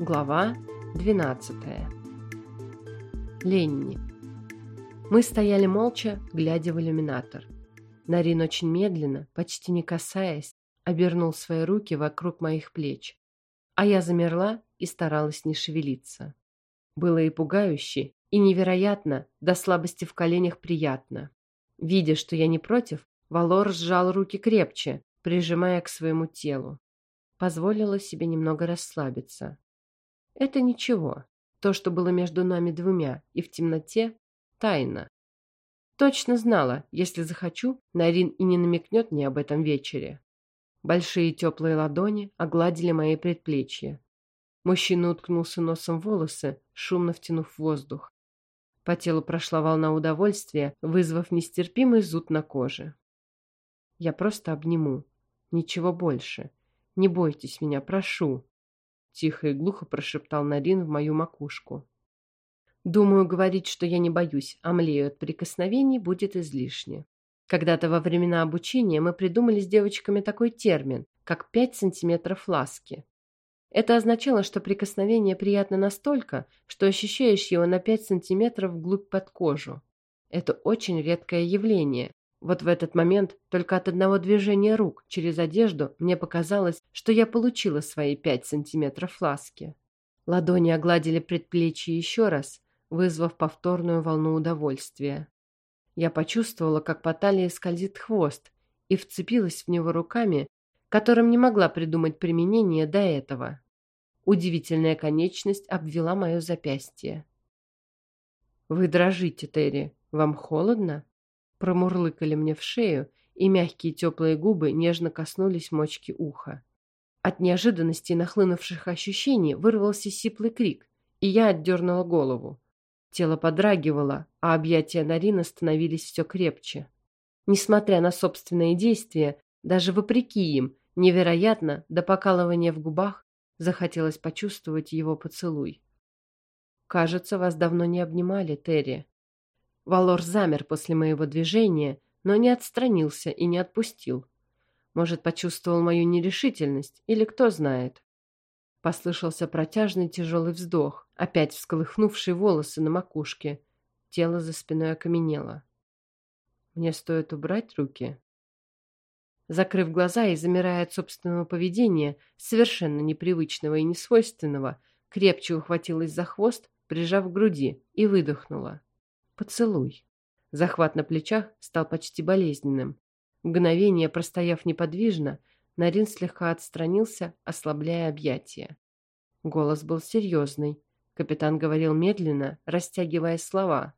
Глава 12. Ленни. Мы стояли молча, глядя в иллюминатор. Нарин очень медленно, почти не касаясь, обернул свои руки вокруг моих плеч, а я замерла и старалась не шевелиться. Было и пугающе, и невероятно, до слабости в коленях приятно. Видя, что я не против, Валор сжал руки крепче, прижимая к своему телу. Позволила себе немного расслабиться. Это ничего. То, что было между нами двумя и в темноте, тайна. Точно знала, если захочу, Нарин и не намекнет мне об этом вечере. Большие теплые ладони огладили мои предплечья. Мужчина уткнулся носом в волосы, шумно втянув воздух. По телу прошла волна удовольствия, вызвав нестерпимый зуд на коже. Я просто обниму. Ничего больше. Не бойтесь меня, прошу. Тихо и глухо прошептал Нарин в мою макушку. Думаю, говорить, что я не боюсь, а млею от прикосновений, будет излишне. Когда-то во времена обучения мы придумали с девочками такой термин, как 5 сантиметров ласки. Это означало, что прикосновение приятно настолько, что ощущаешь его на 5 сантиметров вглубь под кожу. Это очень редкое явление, вот в этот момент только от одного движения рук через одежду мне показалось, что я получила свои пять сантиметров ласки. Ладони огладили предплечье еще раз, вызвав повторную волну удовольствия. Я почувствовала, как по талии скользит хвост, и вцепилась в него руками, которым не могла придумать применение до этого. Удивительная конечность обвела мое запястье. «Вы дрожите, Терри. Вам холодно?» Промурлыкали мне в шею, и мягкие теплые губы нежно коснулись мочки уха. От неожиданности нахлынувших ощущений вырвался сиплый крик, и я отдернула голову. Тело подрагивало, а объятия Нарина становились все крепче. Несмотря на собственные действия, даже вопреки им, невероятно, до покалывания в губах, захотелось почувствовать его поцелуй. «Кажется, вас давно не обнимали, Терри», Валор замер после моего движения, но не отстранился и не отпустил. Может, почувствовал мою нерешительность, или кто знает. Послышался протяжный тяжелый вздох, опять всколыхнувший волосы на макушке. Тело за спиной окаменело. Мне стоит убрать руки. Закрыв глаза и замирая от собственного поведения, совершенно непривычного и несвойственного, крепче ухватилась за хвост, прижав к груди, и выдохнула. Поцелуй. Захват на плечах стал почти болезненным. Мгновение простояв неподвижно, Нарин слегка отстранился, ослабляя объятия. Голос был серьезный. Капитан говорил медленно, растягивая слова.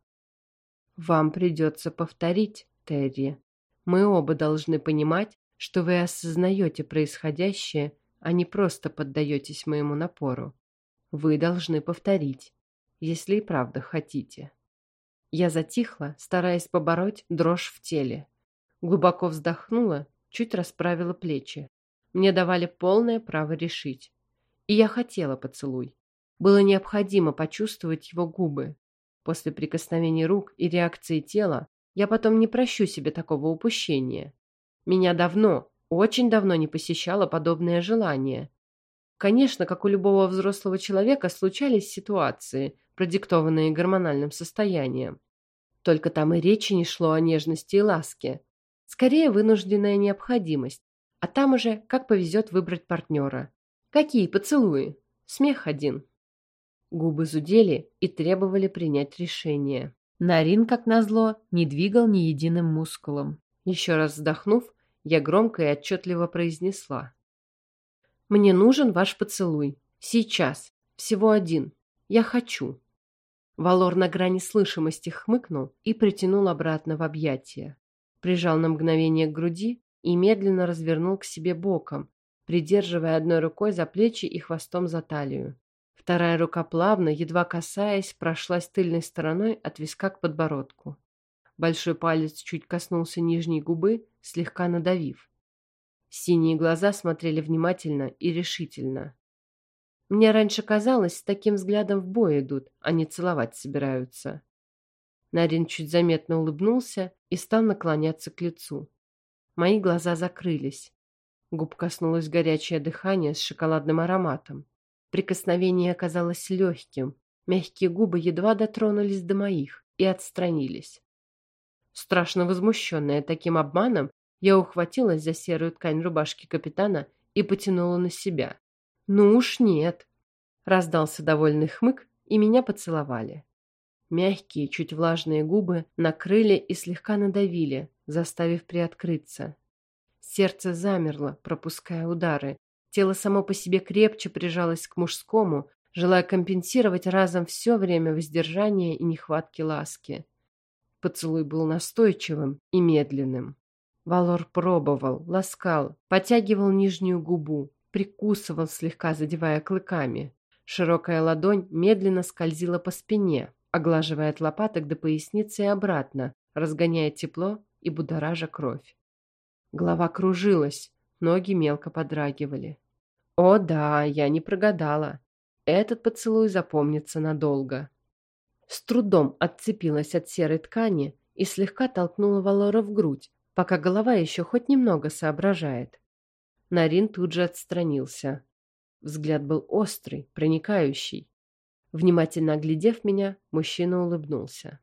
«Вам придется повторить, Терри. Мы оба должны понимать, что вы осознаете происходящее, а не просто поддаетесь моему напору. Вы должны повторить, если и правда хотите». Я затихла, стараясь побороть дрожь в теле. Глубоко вздохнула, чуть расправила плечи. Мне давали полное право решить. И я хотела поцелуй. Было необходимо почувствовать его губы. После прикосновений рук и реакции тела я потом не прощу себе такого упущения. Меня давно, очень давно не посещало подобное желание. Конечно, как у любого взрослого человека, случались ситуации, продиктованные гормональным состоянием. Только там и речи не шло о нежности и ласке. Скорее, вынужденная необходимость. А там уже как повезет выбрать партнера. Какие поцелуи? Смех один. Губы зудели и требовали принять решение. Нарин, как назло, не двигал ни единым мускулом. Еще раз вздохнув, я громко и отчетливо произнесла. «Мне нужен ваш поцелуй. Сейчас. Всего один. Я хочу». Валор на грани слышимости хмыкнул и притянул обратно в объятия. Прижал на мгновение к груди и медленно развернул к себе боком, придерживая одной рукой за плечи и хвостом за талию. Вторая рука плавно, едва касаясь, прошлась тыльной стороной от виска к подбородку. Большой палец чуть коснулся нижней губы, слегка надавив. Синие глаза смотрели внимательно и решительно. Мне раньше казалось, с таким взглядом в бой идут, а не целовать собираются. Нарин чуть заметно улыбнулся и стал наклоняться к лицу. Мои глаза закрылись. Губ коснулось горячее дыхание с шоколадным ароматом. Прикосновение оказалось легким. Мягкие губы едва дотронулись до моих и отстранились. Страшно возмущенная таким обманом, я ухватилась за серую ткань рубашки капитана и потянула на себя. «Ну уж нет!» Раздался довольный хмык, и меня поцеловали. Мягкие, чуть влажные губы накрыли и слегка надавили, заставив приоткрыться. Сердце замерло, пропуская удары. Тело само по себе крепче прижалось к мужскому, желая компенсировать разом все время воздержания и нехватки ласки. Поцелуй был настойчивым и медленным. Валор пробовал, ласкал, потягивал нижнюю губу, прикусывал, слегка задевая клыками. Широкая ладонь медленно скользила по спине, оглаживая от лопаток до поясницы и обратно, разгоняя тепло и будоража кровь. Голова кружилась, ноги мелко подрагивали. О да, я не прогадала. Этот поцелуй запомнится надолго. С трудом отцепилась от серой ткани и слегка толкнула Валора в грудь, пока голова еще хоть немного соображает. Нарин тут же отстранился. Взгляд был острый, проникающий. Внимательно оглядев меня, мужчина улыбнулся.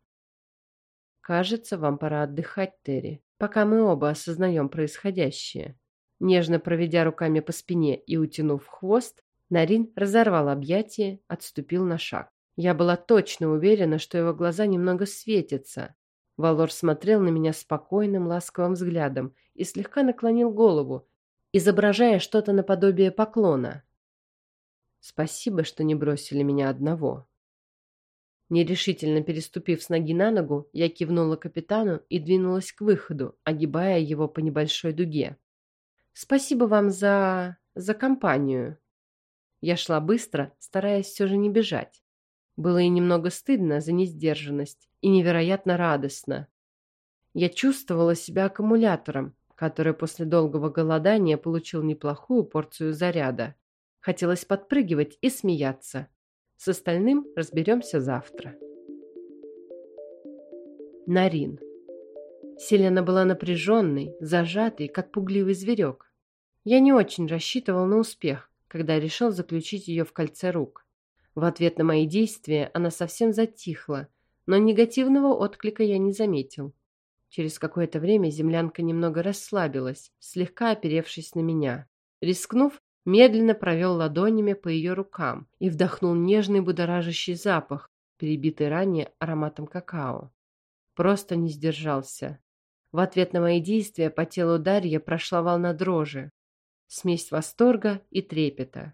«Кажется, вам пора отдыхать, Терри, пока мы оба осознаем происходящее». Нежно проведя руками по спине и утянув хвост, Нарин разорвал объятие, отступил на шаг. Я была точно уверена, что его глаза немного светятся. Валор смотрел на меня спокойным, ласковым взглядом и слегка наклонил голову, изображая что-то наподобие поклона. «Спасибо, что не бросили меня одного». Нерешительно переступив с ноги на ногу, я кивнула капитану и двинулась к выходу, огибая его по небольшой дуге. «Спасибо вам за... за компанию». Я шла быстро, стараясь все же не бежать. Было и немного стыдно за несдержанность, и невероятно радостно. Я чувствовала себя аккумулятором, который после долгого голодания получил неплохую порцию заряда. Хотелось подпрыгивать и смеяться. С остальным разберемся завтра. Нарин. Селена была напряженной, зажатой, как пугливый зверек. Я не очень рассчитывал на успех, когда решил заключить ее в кольце рук. В ответ на мои действия она совсем затихла, но негативного отклика я не заметил. Через какое-то время землянка немного расслабилась, слегка оперевшись на меня. Рискнув, медленно провел ладонями по ее рукам и вдохнул нежный будоражащий запах, перебитый ранее ароматом какао. Просто не сдержался. В ответ на мои действия по телу Дарья прошла волна дрожи. Смесь восторга и трепета.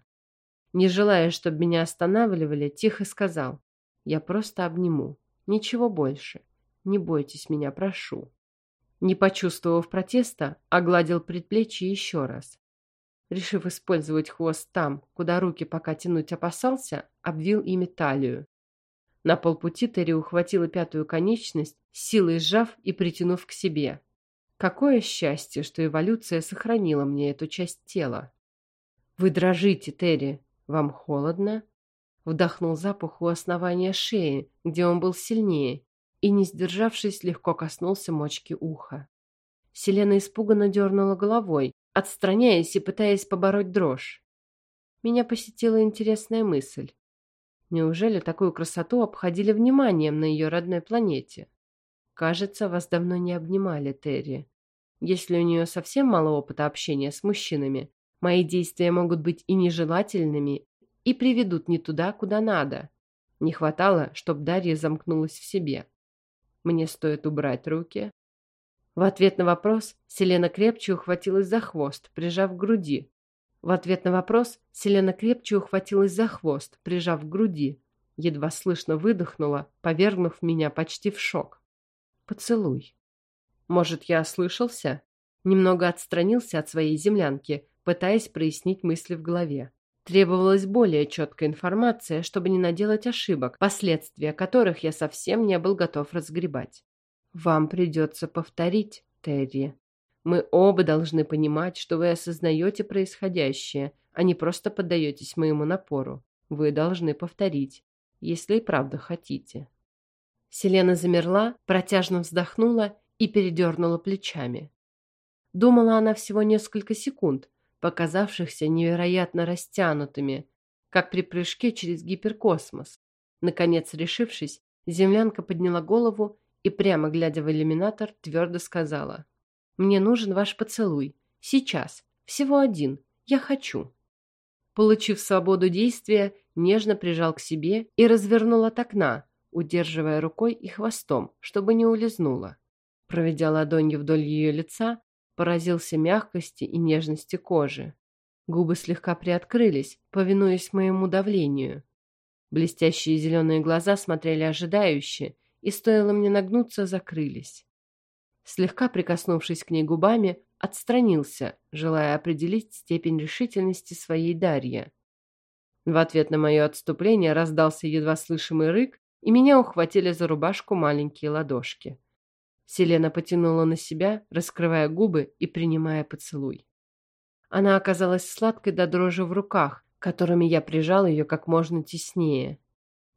Не желая, чтобы меня останавливали, тихо сказал. Я просто обниму. Ничего больше. Не бойтесь меня, прошу. Не почувствовав протеста, огладил предплечье еще раз. Решив использовать хвост там, куда руки пока тянуть опасался, обвил ими талию. На полпути Терри ухватила пятую конечность, силой сжав и притянув к себе. Какое счастье, что эволюция сохранила мне эту часть тела. «Вы дрожите, Терри», «Вам холодно?» Вдохнул запах у основания шеи, где он был сильнее, и, не сдержавшись, легко коснулся мочки уха. Селена испуганно дернула головой, отстраняясь и пытаясь побороть дрожь. Меня посетила интересная мысль. Неужели такую красоту обходили вниманием на ее родной планете? Кажется, вас давно не обнимали, Терри. Если у нее совсем мало опыта общения с мужчинами, Мои действия могут быть и нежелательными, и приведут не туда, куда надо. Не хватало, чтобы Дарья замкнулась в себе. Мне стоит убрать руки. В ответ на вопрос Селена крепче ухватилась за хвост, прижав к груди. В ответ на вопрос Селена крепче ухватилась за хвост, прижав к груди. Едва слышно выдохнула, повергнув меня почти в шок. Поцелуй. Может, я ослышался? Немного отстранился от своей землянки, пытаясь прояснить мысли в голове. Требовалась более четкая информация, чтобы не наделать ошибок, последствия которых я совсем не был готов разгребать. «Вам придется повторить, Терри. Мы оба должны понимать, что вы осознаете происходящее, а не просто поддаетесь моему напору. Вы должны повторить, если и правда хотите». Селена замерла, протяжно вздохнула и передернула плечами. Думала она всего несколько секунд, показавшихся невероятно растянутыми, как при прыжке через гиперкосмос. Наконец, решившись, землянка подняла голову и, прямо глядя в иллюминатор, твердо сказала. «Мне нужен ваш поцелуй. Сейчас. Всего один. Я хочу». Получив свободу действия, нежно прижал к себе и развернул от окна, удерживая рукой и хвостом, чтобы не улизнула. Проведя ладонью вдоль ее лица, поразился мягкости и нежности кожи. Губы слегка приоткрылись, повинуясь моему давлению. Блестящие зеленые глаза смотрели ожидающе, и стоило мне нагнуться, закрылись. Слегка прикоснувшись к ней губами, отстранился, желая определить степень решительности своей Дарья. В ответ на мое отступление раздался едва слышимый рык, и меня ухватили за рубашку маленькие ладошки. Селена потянула на себя, раскрывая губы и принимая поцелуй. Она оказалась сладкой до дрожи в руках, которыми я прижал ее как можно теснее.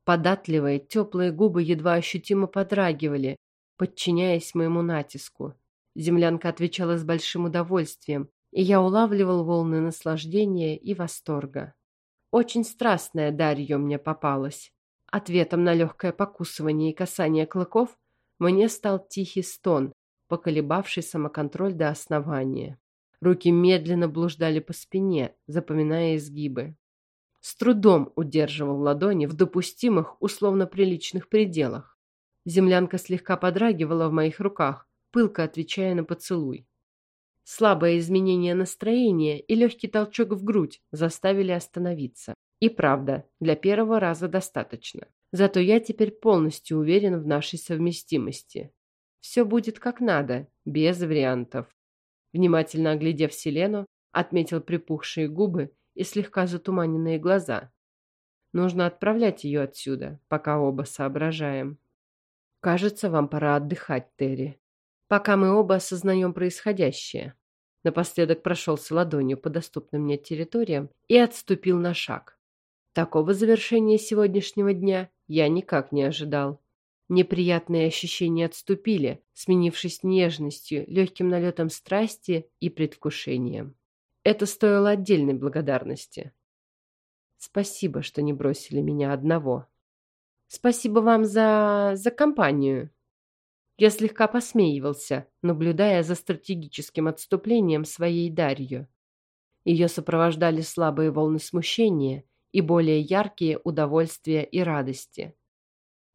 Податливые, теплые губы едва ощутимо подрагивали, подчиняясь моему натиску. Землянка отвечала с большим удовольствием, и я улавливал волны наслаждения и восторга. Очень страстная Дарья мне попалась. Ответом на легкое покусывание и касание клыков мне стал тихий стон, поколебавший самоконтроль до основания. Руки медленно блуждали по спине, запоминая изгибы. С трудом удерживал ладони в допустимых, условно приличных пределах. Землянка слегка подрагивала в моих руках, пылко отвечая на поцелуй. Слабое изменение настроения и легкий толчок в грудь заставили остановиться. И правда, для первого раза достаточно. Зато я теперь полностью уверен в нашей совместимости. Все будет как надо, без вариантов. Внимательно оглядев Селену, отметил припухшие губы и слегка затуманенные глаза. Нужно отправлять ее отсюда, пока оба соображаем. Кажется, вам пора отдыхать, Терри. Пока мы оба осознаем происходящее. Напоследок прошелся ладонью по доступным мне территориям и отступил на шаг. Такого завершения сегодняшнего дня я никак не ожидал. Неприятные ощущения отступили, сменившись нежностью, легким налетом страсти и предвкушением. Это стоило отдельной благодарности. Спасибо, что не бросили меня одного. Спасибо вам за... за компанию. Я слегка посмеивался, наблюдая за стратегическим отступлением своей Дарью. Ее сопровождали слабые волны смущения и более яркие удовольствия и радости.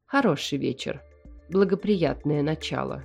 Хороший вечер. Благоприятное начало.